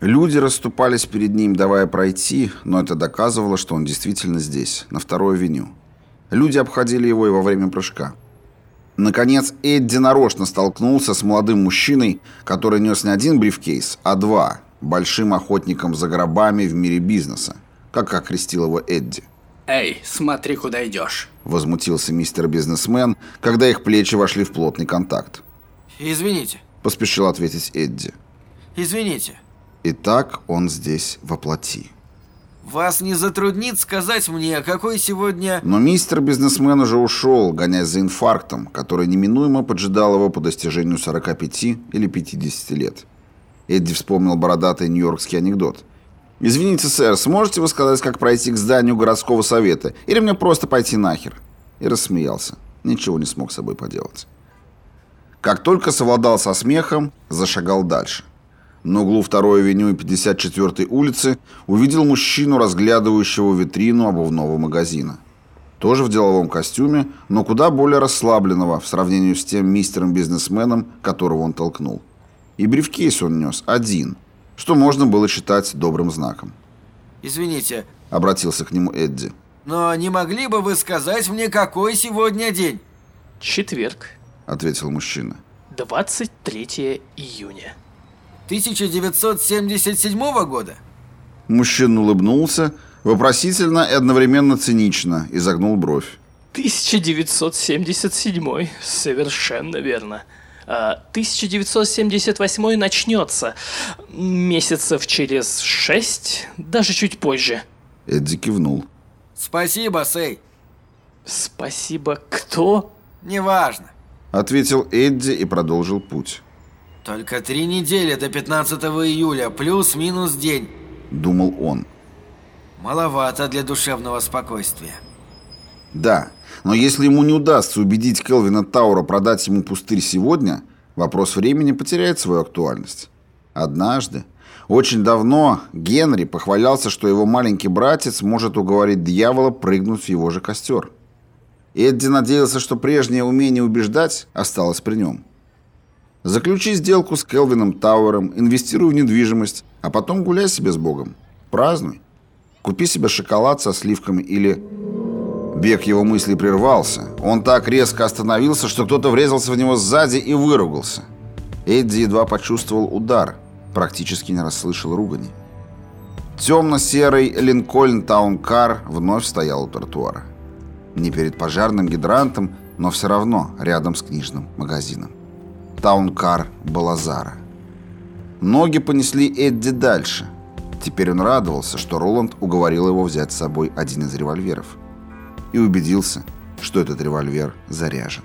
Люди расступались перед ним, давая пройти, но это доказывало, что он действительно здесь, на второй авеню. Люди обходили его и во время прыжка. Наконец, Эдди нарочно столкнулся с молодым мужчиной, который нес не один брифкейс, а два, большим охотником за гробами в мире бизнеса, как окрестил его Эдди. «Эй, смотри, куда идешь!» Возмутился мистер бизнесмен, когда их плечи вошли в плотный контакт. «Извините». Поспешил ответить Эдди. «Извините». Итак, он здесь воплоти. «Вас не затруднит сказать мне, какой сегодня...» Но мистер бизнесмен уже ушел, гоняясь за инфарктом, который неминуемо поджидал его по достижению 45 или 50 лет. Эдди вспомнил бородатый нью-йоркский анекдот. «Извините, сэр, сможете вы сказать, как пройти к зданию городского совета? Или мне просто пойти нахер?» И рассмеялся. Ничего не смог с собой поделать. Как только совладал со смехом, зашагал дальше. На углу 2-й авеню и 54-й улицы увидел мужчину, разглядывающего витрину обувного магазина. Тоже в деловом костюме, но куда более расслабленного в сравнении с тем мистером-бизнесменом, которого он толкнул. И брифкейс он нес один – что можно было считать добрым знаком. «Извините», — обратился к нему Эдди. «но не могли бы вы сказать мне, какой сегодня день?» «Четверг», — ответил мужчина. «23 июня». 1977 года? Мужчина улыбнулся, вопросительно и одновременно цинично, и загнул бровь. 1977, совершенно верно. 1978 начнется. Месяцев через шесть, даже чуть позже. Эдди кивнул. Спасибо, Сэй. Спасибо кто? Неважно. Ответил Эдди и продолжил путь. Только три недели до 15 июля, плюс-минус день. Думал он. Маловато для душевного спокойствия. Да, но если ему не удастся убедить Келвина Таура продать ему пустырь сегодня, вопрос времени потеряет свою актуальность. Однажды, очень давно, Генри похвалялся, что его маленький братец может уговорить дьявола прыгнуть в его же костер. Эдди надеялся, что прежнее умение убеждать осталось при нем. Заключи сделку с Келвином Тауэром, инвестируй в недвижимость, а потом гуляй себе с Богом. Празднуй. Купи себе шоколад со сливками или Бег его мыслей прервался. Он так резко остановился, что кто-то врезался в него сзади и выругался. Эдди едва почувствовал удар, практически не расслышал ругани. Темно-серый Линкольн Таункар вновь стоял у тротуара. Не перед пожарным гидрантом, но все равно рядом с книжным магазином. Таункар Балазара. Ноги понесли Эдди дальше. Теперь он радовался, что Роланд уговорил его взять с собой один из револьверов и убедился, что этот револьвер заряжен.